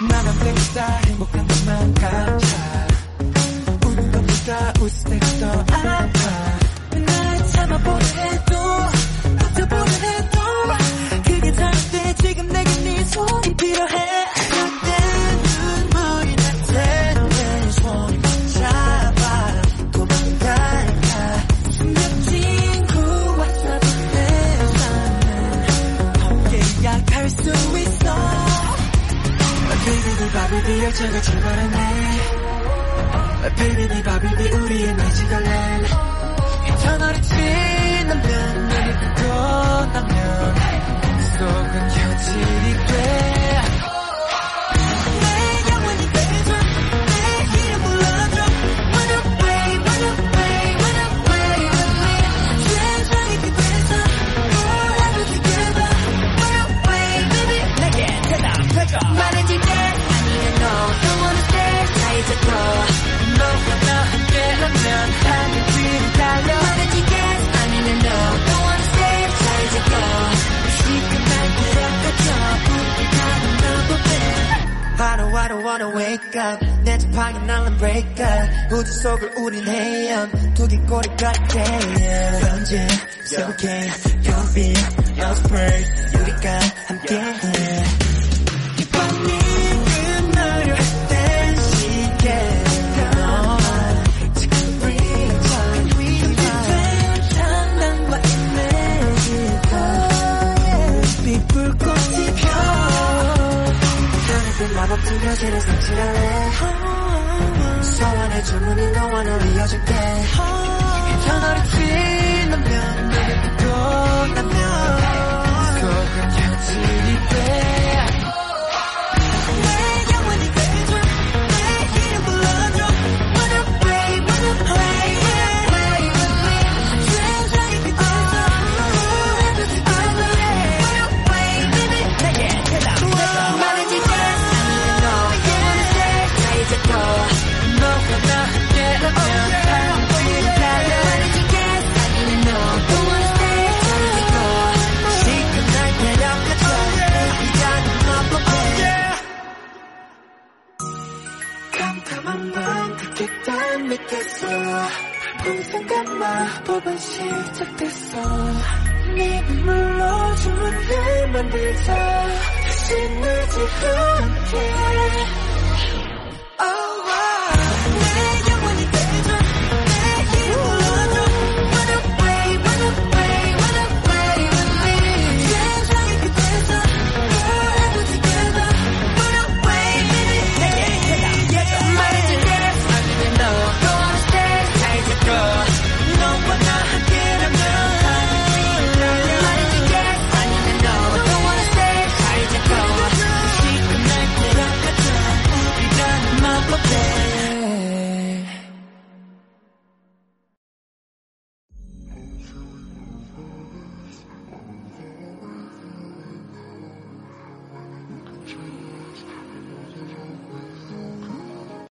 나란 플레이스타 행복한 것만 감자. 우는 것보다 웃을 때가 더 아름다워 기억적인 출발했네 I don't wanna wanna wake up 내 지팡이 날은 break up 우주 속을 우린 헤엄 두개 꼬리 got it yeah 현재 yeah. 새롭게 yeah. You'll be yeah. Osprey 우리가 함께해 yeah. 같은 교실을 색칠할래 소원의 주문이 너와 널 이어줄게. 변화를 취해 탐탐한 밤 듣겠단 느꼈어 본생각 마법은 시작됐어. 네 눈물로 주문을 만들자. 다시 늦지 않게